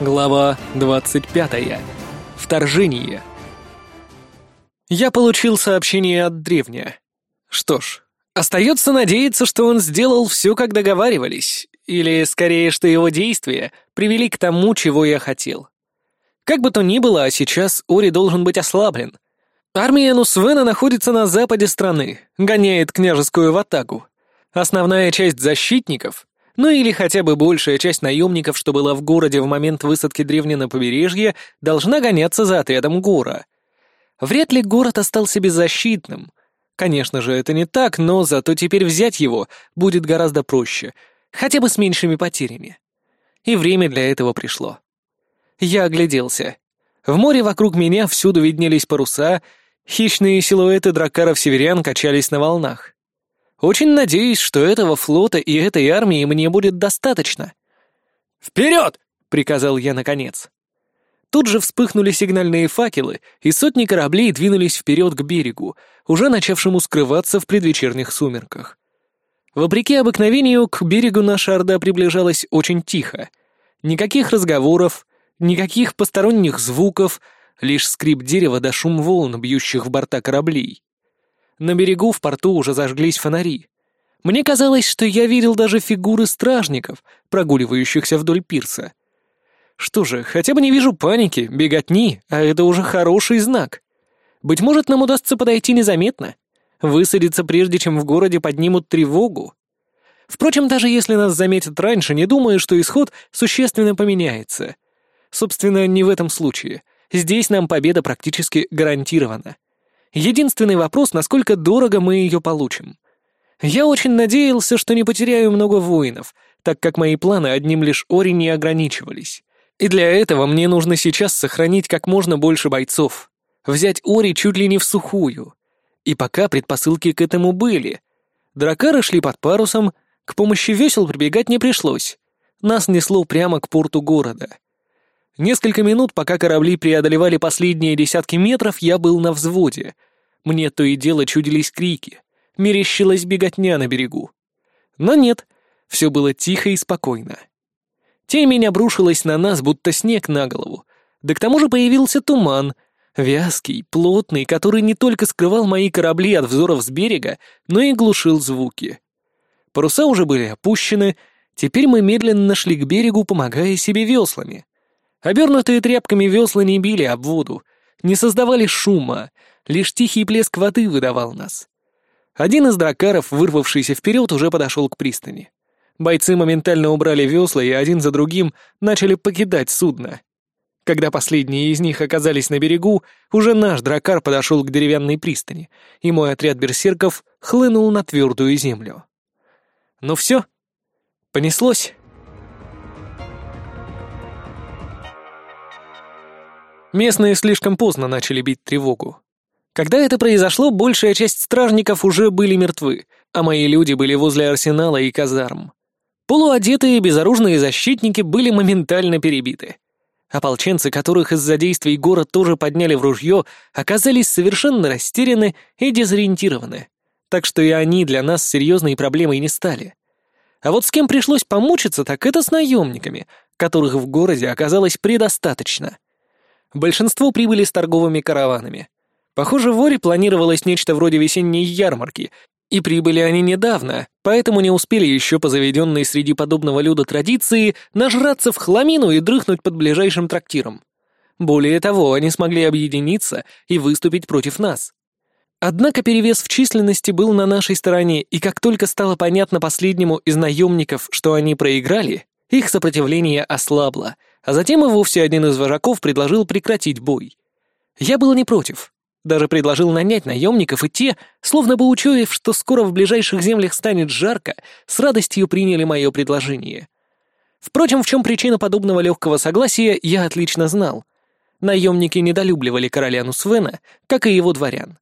Глава 25. Вторжение. Я получил сообщение от древня. Что ж, остается надеяться, что он сделал все, как договаривались, или, скорее, что его действия привели к тому, чего я хотел. Как бы то ни было, а сейчас Ори должен быть ослаблен. Армия Нусвена находится на западе страны, гоняет княжескую ватагу. Основная часть защитников ну или хотя бы большая часть наемников, что была в городе в момент высадки древни на побережье, должна гоняться за отрядом Гора. Вряд ли город остался беззащитным. Конечно же, это не так, но зато теперь взять его будет гораздо проще, хотя бы с меньшими потерями. И время для этого пришло. Я огляделся. В море вокруг меня всюду виднелись паруса, хищные силуэты дракаров-северян качались на волнах. Очень надеюсь, что этого флота и этой армии мне будет достаточно. «Вперед!» — приказал я наконец. Тут же вспыхнули сигнальные факелы, и сотни кораблей двинулись вперед к берегу, уже начавшему скрываться в предвечерних сумерках. Вопреки обыкновению, к берегу наша орда приближалась очень тихо. Никаких разговоров, никаких посторонних звуков, лишь скрип дерева да шум волн, бьющих в борта кораблей. На берегу в порту уже зажглись фонари. Мне казалось, что я видел даже фигуры стражников, прогуливающихся вдоль пирса. Что же, хотя бы не вижу паники, беготни, а это уже хороший знак. Быть может, нам удастся подойти незаметно. Высадиться прежде, чем в городе поднимут тревогу. Впрочем, даже если нас заметят раньше, не думаю, что исход существенно поменяется. Собственно, не в этом случае. Здесь нам победа практически гарантирована. Единственный вопрос, насколько дорого мы ее получим. Я очень надеялся, что не потеряю много воинов, так как мои планы одним лишь Ори не ограничивались. И для этого мне нужно сейчас сохранить как можно больше бойцов. Взять Ори чуть ли не в сухую. И пока предпосылки к этому были. Дракары шли под парусом, к помощи весел прибегать не пришлось. Нас несло прямо к порту города. Несколько минут, пока корабли преодолевали последние десятки метров, я был на взводе. Мне то и дело чудились крики. Мерещилась беготня на берегу. Но нет, все было тихо и спокойно. Темень обрушилась на нас, будто снег на голову. Да к тому же появился туман. Вязкий, плотный, который не только скрывал мои корабли от взоров с берега, но и глушил звуки. Паруса уже были опущены, теперь мы медленно шли к берегу, помогая себе веслами — Обернутые тряпками весла не били об воду, не создавали шума, лишь тихий плеск воды выдавал нас. Один из дракаров, вырвавшийся вперед, уже подошел к пристани. Бойцы моментально убрали весла и один за другим начали покидать судно. Когда последние из них оказались на берегу, уже наш дракар подошел к деревянной пристани, и мой отряд берсерков хлынул на твердую землю. Ну все, понеслось. Местные слишком поздно начали бить тревогу. Когда это произошло, большая часть стражников уже были мертвы, а мои люди были возле арсенала и казарм. Полуодетые и безоружные защитники были моментально перебиты. Ополченцы, которых из-за действий гора тоже подняли в ружье, оказались совершенно растеряны и дезориентированы. Так что и они для нас серьезной проблемой не стали. А вот с кем пришлось помучиться, так это с наемниками, которых в городе оказалось предостаточно — Большинство прибыли с торговыми караванами. Похоже, в Оре планировалось нечто вроде весенней ярмарки, и прибыли они недавно, поэтому не успели еще по заведенной среди подобного люда традиции нажраться в хламину и дрыхнуть под ближайшим трактиром. Более того, они смогли объединиться и выступить против нас. Однако перевес в численности был на нашей стороне, и как только стало понятно последнему из наемников, что они проиграли, их сопротивление ослабло — а затем и вовсе один из вожаков предложил прекратить бой. Я был не против. Даже предложил нанять наемников, и те, словно бы учуяв, что скоро в ближайших землях станет жарко, с радостью приняли мое предложение. Впрочем, в чем причина подобного легкого согласия, я отлично знал. Наемники недолюбливали короля Нусвена, как и его дворян.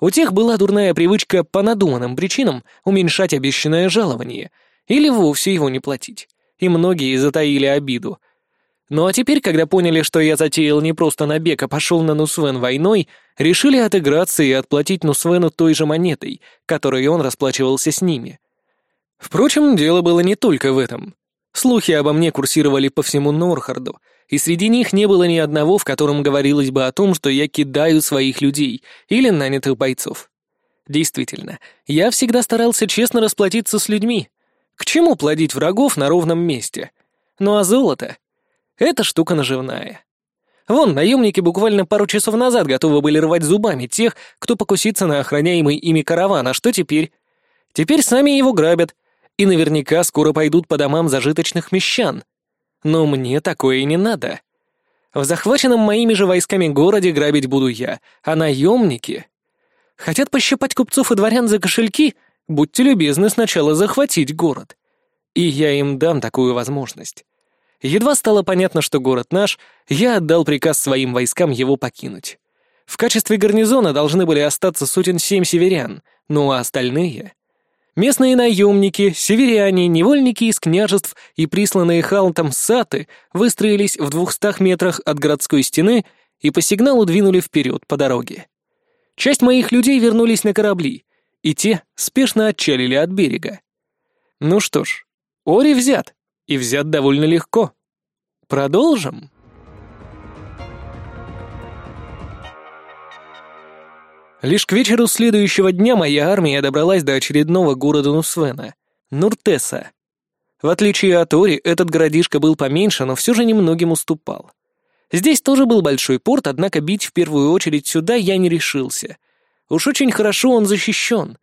У тех была дурная привычка по надуманным причинам уменьшать обещанное жалование или вовсе его не платить, и многие затаили обиду — ну а теперь, когда поняли, что я затеял не просто набег, а пошел на Нусвен войной, решили отыграться и отплатить Нусвену той же монетой, которой он расплачивался с ними. Впрочем, дело было не только в этом. Слухи обо мне курсировали по всему Норхарду, и среди них не было ни одного, в котором говорилось бы о том, что я кидаю своих людей или нанятых бойцов. Действительно, я всегда старался честно расплатиться с людьми. К чему плодить врагов на ровном месте? Ну а золото эта штука наживная. Вон, наемники буквально пару часов назад готовы были рвать зубами тех, кто покусится на охраняемый ими караван, а что теперь? Теперь сами его грабят, и наверняка скоро пойдут по домам зажиточных мещан. Но мне такое не надо. В захваченном моими же войсками городе грабить буду я, а наемники... Хотят пощипать купцов и дворян за кошельки? Будьте любезны сначала захватить город. И я им дам такую возможность. Едва стало понятно, что город наш, я отдал приказ своим войскам его покинуть. В качестве гарнизона должны были остаться сотен семь северян, ну а остальные... Местные наемники, северяне, невольники из княжеств и присланные Халтом саты выстроились в двухстах метрах от городской стены и по сигналу двинули вперед по дороге. Часть моих людей вернулись на корабли, и те спешно отчалили от берега. Ну что ж, Ори взят и взят довольно легко. Продолжим? Лишь к вечеру следующего дня моя армия добралась до очередного города Нусвена — Нуртеса. В отличие от Ори, этот городишко был поменьше, но все же немногим уступал. Здесь тоже был большой порт, однако бить в первую очередь сюда я не решился. Уж очень хорошо он защищен.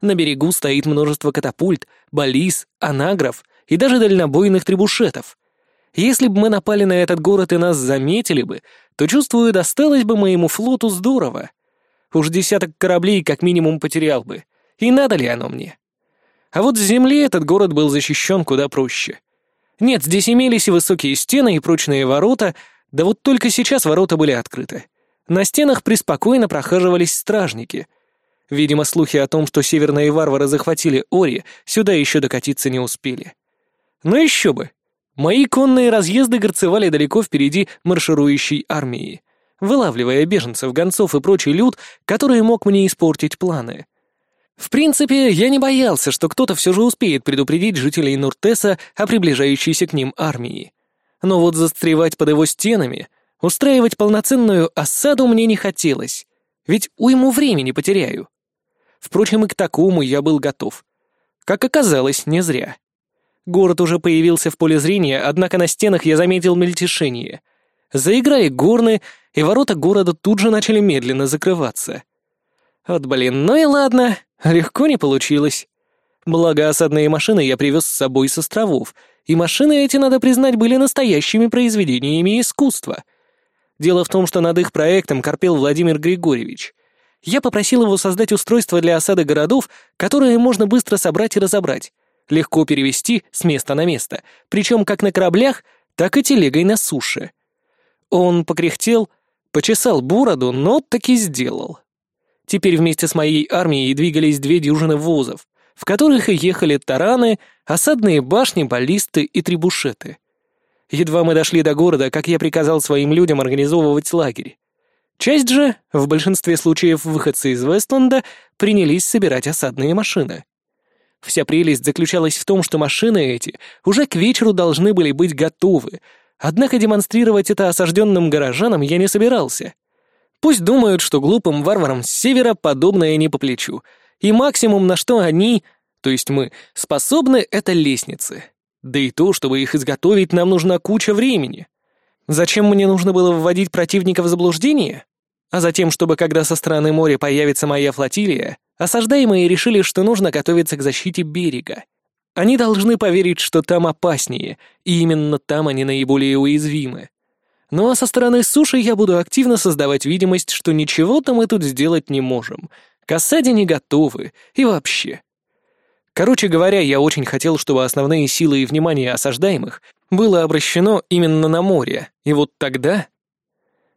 На берегу стоит множество катапульт, балис, анаграф и даже дальнобойных требушетов. Если бы мы напали на этот город и нас заметили бы, то, чувствую, досталось бы моему флоту здорово. Уж десяток кораблей как минимум потерял бы. И надо ли оно мне? А вот с земли этот город был защищен куда проще. Нет, здесь имелись и высокие стены, и прочные ворота, да вот только сейчас ворота были открыты. На стенах преспокойно прохаживались стражники. Видимо, слухи о том, что северные варвары захватили Ори, сюда еще докатиться не успели. Но еще бы! Мои конные разъезды горцевали далеко впереди марширующей армии, вылавливая беженцев, гонцов и прочий люд, который мог мне испортить планы. В принципе, я не боялся, что кто-то все же успеет предупредить жителей Нуртеса о приближающейся к ним армии. Но вот застревать под его стенами, устраивать полноценную осаду мне не хотелось, ведь уйму времени потеряю. Впрочем, и к такому я был готов. Как оказалось, не зря. Город уже появился в поле зрения, однако на стенах я заметил мельтешение. Заиграли горны, и ворота города тут же начали медленно закрываться. Вот блин, ну и ладно, легко не получилось. Благо, осадные машины я привез с собой с островов, и машины эти, надо признать, были настоящими произведениями искусства. Дело в том, что над их проектом корпел Владимир Григорьевич. Я попросил его создать устройство для осады городов, которые можно быстро собрать и разобрать, легко перевести с места на место, причем как на кораблях, так и телегой на суше. Он покряхтел, почесал бороду, но таки сделал. Теперь вместе с моей армией двигались две дюжины возов, в которых и ехали тараны, осадные башни, баллисты и трибушеты. Едва мы дошли до города, как я приказал своим людям организовывать лагерь. Часть же, в большинстве случаев выходцы из Вестланда, принялись собирать осадные машины. Вся прелесть заключалась в том, что машины эти уже к вечеру должны были быть готовы, однако демонстрировать это осажденным горожанам я не собирался. Пусть думают, что глупым варварам с севера подобное не по плечу, и максимум, на что они, то есть мы, способны, это лестницы. Да и то, чтобы их изготовить, нам нужна куча времени. Зачем мне нужно было вводить противника в заблуждение? А затем, чтобы когда со стороны моря появится моя флотилия, Осаждаемые решили, что нужно готовиться к защите берега. Они должны поверить, что там опаснее, и именно там они наиболее уязвимы. Ну а со стороны суши я буду активно создавать видимость, что ничего-то мы тут сделать не можем. К осаде не готовы. И вообще. Короче говоря, я очень хотел, чтобы основные силы и внимание осаждаемых было обращено именно на море. И вот тогда...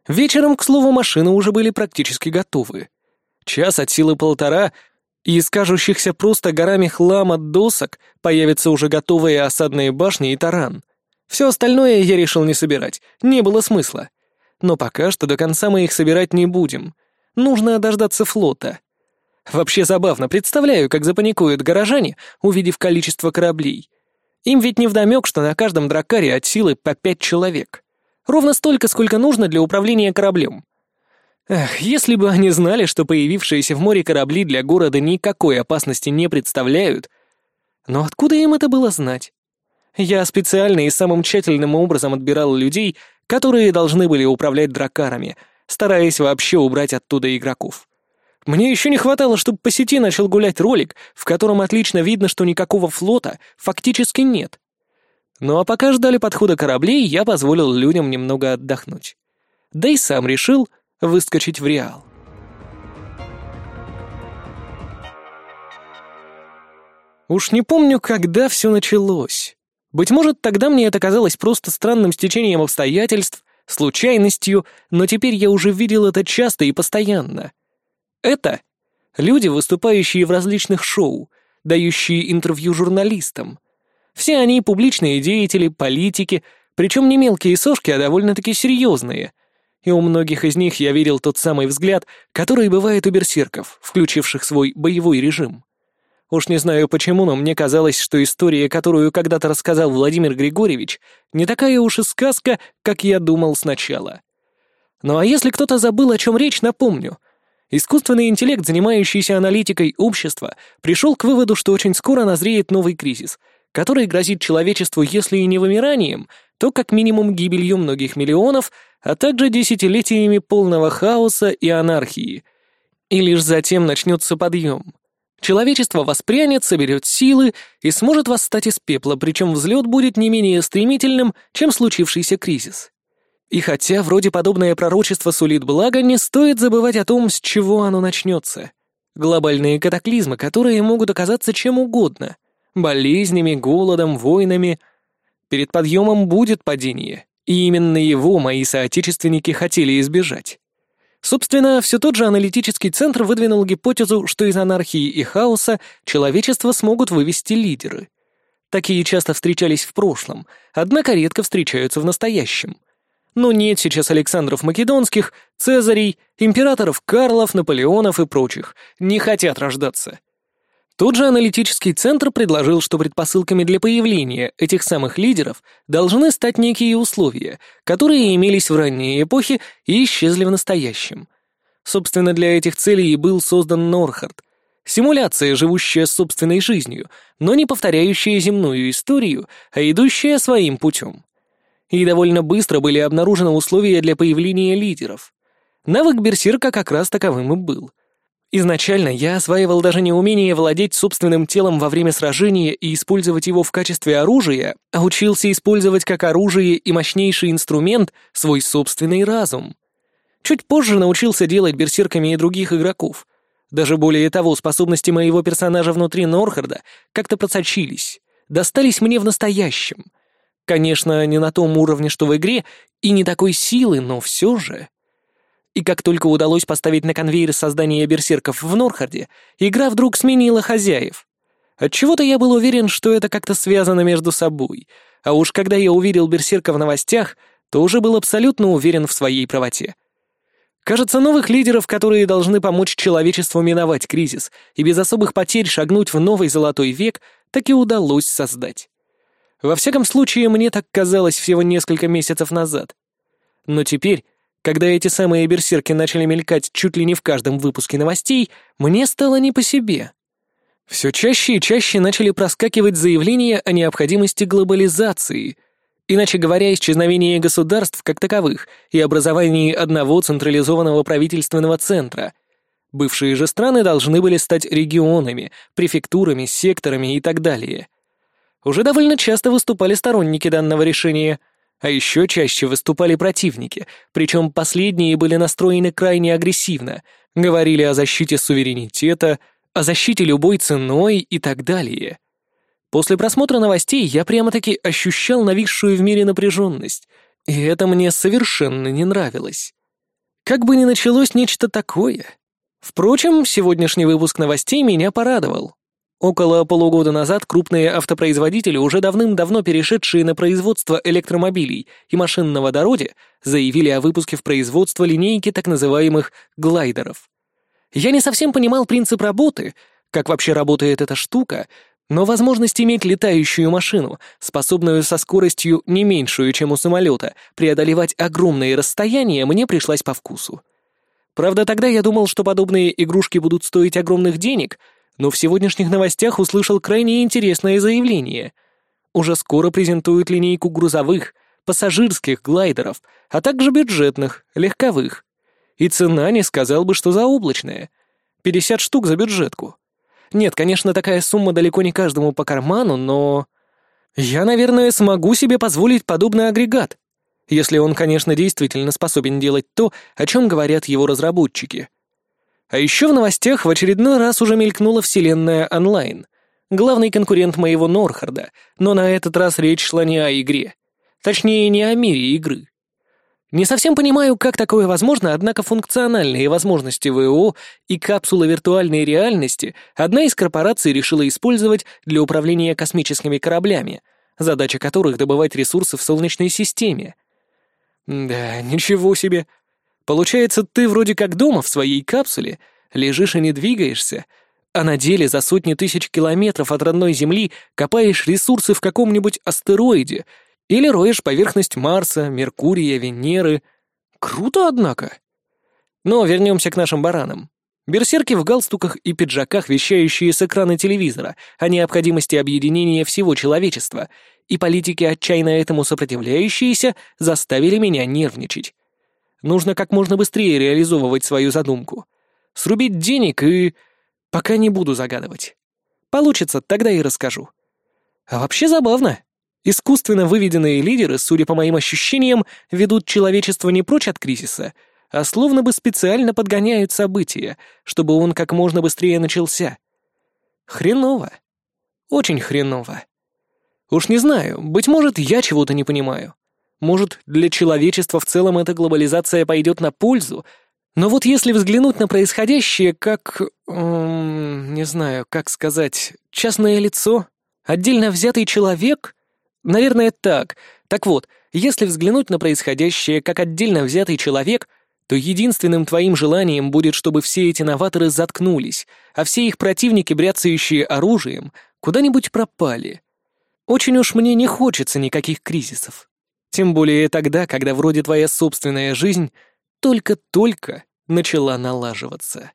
Вечером, к слову, машины уже были практически готовы. Час от силы полтора, и из кажущихся просто горами хлама досок появятся уже готовые осадные башни и таран. Все остальное я решил не собирать, не было смысла. Но пока что до конца мы их собирать не будем. Нужно дождаться флота. Вообще забавно, представляю, как запаникуют горожане, увидев количество кораблей. Им ведь не вдомек, что на каждом дракаре от силы по пять человек. Ровно столько, сколько нужно для управления кораблем. Эх, если бы они знали, что появившиеся в море корабли для города никакой опасности не представляют. Но откуда им это было знать? Я специально и самым тщательным образом отбирал людей, которые должны были управлять дракарами, стараясь вообще убрать оттуда игроков. Мне еще не хватало, чтобы по сети начал гулять ролик, в котором отлично видно, что никакого флота фактически нет. Ну а пока ждали подхода кораблей, я позволил людям немного отдохнуть. Да и сам решил — выскочить в реал. Уж не помню, когда все началось. Быть может, тогда мне это казалось просто странным стечением обстоятельств, случайностью, но теперь я уже видел это часто и постоянно. Это люди, выступающие в различных шоу, дающие интервью журналистам. Все они публичные деятели, политики, причем не мелкие сошки, а довольно-таки серьезные — и у многих из них я видел тот самый взгляд, который бывает у берсерков, включивших свой боевой режим. Уж не знаю почему, но мне казалось, что история, которую когда-то рассказал Владимир Григорьевич, не такая уж и сказка, как я думал сначала. Ну а если кто-то забыл, о чем речь, напомню. Искусственный интеллект, занимающийся аналитикой общества, пришел к выводу, что очень скоро назреет новый кризис, который грозит человечеству, если и не вымиранием, то как минимум гибелью многих миллионов, а также десятилетиями полного хаоса и анархии. И лишь затем начнется подъем. Человечество воспрянет, соберет силы и сможет восстать из пепла, причем взлет будет не менее стремительным, чем случившийся кризис. И хотя вроде подобное пророчество сулит благо, не стоит забывать о том, с чего оно начнется. Глобальные катаклизмы, которые могут оказаться чем угодно — болезнями, голодом, войнами — Перед подъемом будет падение, и именно его мои соотечественники хотели избежать. Собственно, все тот же аналитический центр выдвинул гипотезу, что из анархии и хаоса человечество смогут вывести лидеры. Такие часто встречались в прошлом, однако редко встречаются в настоящем. Но нет сейчас Александров Македонских, Цезарей, императоров Карлов, Наполеонов и прочих. Не хотят рождаться. Тут же аналитический центр предложил, что предпосылками для появления этих самых лидеров должны стать некие условия, которые имелись в ранние эпохи и исчезли в настоящем. Собственно, для этих целей и был создан Норхард. Симуляция, живущая собственной жизнью, но не повторяющая земную историю, а идущая своим путем. И довольно быстро были обнаружены условия для появления лидеров. Навык Берсерка как раз таковым и был — Изначально я осваивал даже не умение владеть собственным телом во время сражения и использовать его в качестве оружия, а учился использовать как оружие и мощнейший инструмент свой собственный разум. Чуть позже научился делать берсерками и других игроков. Даже более того, способности моего персонажа внутри Норхарда как-то просочились, достались мне в настоящем. Конечно, не на том уровне, что в игре, и не такой силы, но все же... И как только удалось поставить на конвейер создание берсерков в Норхарде, игра вдруг сменила хозяев. Отчего-то я был уверен, что это как-то связано между собой, а уж когда я увидел берсерка в новостях, то уже был абсолютно уверен в своей правоте. Кажется, новых лидеров, которые должны помочь человечеству миновать кризис и без особых потерь шагнуть в новый золотой век, так и удалось создать. Во всяком случае, мне так казалось всего несколько месяцев назад. Но теперь когда эти самые берсерки начали мелькать чуть ли не в каждом выпуске новостей, мне стало не по себе. Все чаще и чаще начали проскакивать заявления о необходимости глобализации, иначе говоря, исчезновении государств как таковых и образовании одного централизованного правительственного центра. Бывшие же страны должны были стать регионами, префектурами, секторами и так далее. Уже довольно часто выступали сторонники данного решения – а еще чаще выступали противники, причем последние были настроены крайне агрессивно, говорили о защите суверенитета, о защите любой ценой и так далее. После просмотра новостей я прямо-таки ощущал нависшую в мире напряженность, и это мне совершенно не нравилось. Как бы ни началось нечто такое. Впрочем, сегодняшний выпуск новостей меня порадовал. Около полугода назад крупные автопроизводители, уже давным-давно перешедшие на производство электромобилей и машин на водороде, заявили о выпуске в производство линейки так называемых «глайдеров». Я не совсем понимал принцип работы, как вообще работает эта штука, но возможность иметь летающую машину, способную со скоростью не меньшую, чем у самолета, преодолевать огромные расстояния, мне пришлась по вкусу. Правда, тогда я думал, что подобные игрушки будут стоить огромных денег — но в сегодняшних новостях услышал крайне интересное заявление. Уже скоро презентуют линейку грузовых, пассажирских глайдеров, а также бюджетных, легковых. И цена, не сказал бы, что заоблачная. 50 штук за бюджетку. Нет, конечно, такая сумма далеко не каждому по карману, но... Я, наверное, смогу себе позволить подобный агрегат. Если он, конечно, действительно способен делать то, о чем говорят его разработчики — а еще в новостях в очередной раз уже мелькнула вселенная онлайн. Главный конкурент моего Норхарда, но на этот раз речь шла не о игре. Точнее, не о мире игры. Не совсем понимаю, как такое возможно, однако функциональные возможности ВО и капсулы виртуальной реальности одна из корпораций решила использовать для управления космическими кораблями, задача которых добывать ресурсы в Солнечной системе. Да, ничего себе. Получается, ты вроде как дома в своей капсуле, лежишь и не двигаешься, а на деле за сотни тысяч километров от родной Земли копаешь ресурсы в каком-нибудь астероиде или роешь поверхность Марса, Меркурия, Венеры. Круто, однако. Но вернемся к нашим баранам. Берсерки в галстуках и пиджаках, вещающие с экрана телевизора о необходимости объединения всего человечества, и политики, отчаянно этому сопротивляющиеся, заставили меня нервничать. Нужно как можно быстрее реализовывать свою задумку. Срубить денег и... Пока не буду загадывать. Получится, тогда и расскажу. А вообще забавно. Искусственно выведенные лидеры, судя по моим ощущениям, ведут человечество не прочь от кризиса, а словно бы специально подгоняют события, чтобы он как можно быстрее начался. Хреново. Очень хреново. Уж не знаю, быть может, я чего-то не понимаю. Может, для человечества в целом эта глобализация пойдет на пользу? Но вот если взглянуть на происходящее как... Эм, не знаю, как сказать... Частное лицо? Отдельно взятый человек? Наверное, так. Так вот, если взглянуть на происходящее как отдельно взятый человек, то единственным твоим желанием будет, чтобы все эти новаторы заткнулись, а все их противники, бряцающие оружием, куда-нибудь пропали. Очень уж мне не хочется никаких кризисов. Тем более тогда, когда вроде твоя собственная жизнь только-только начала налаживаться.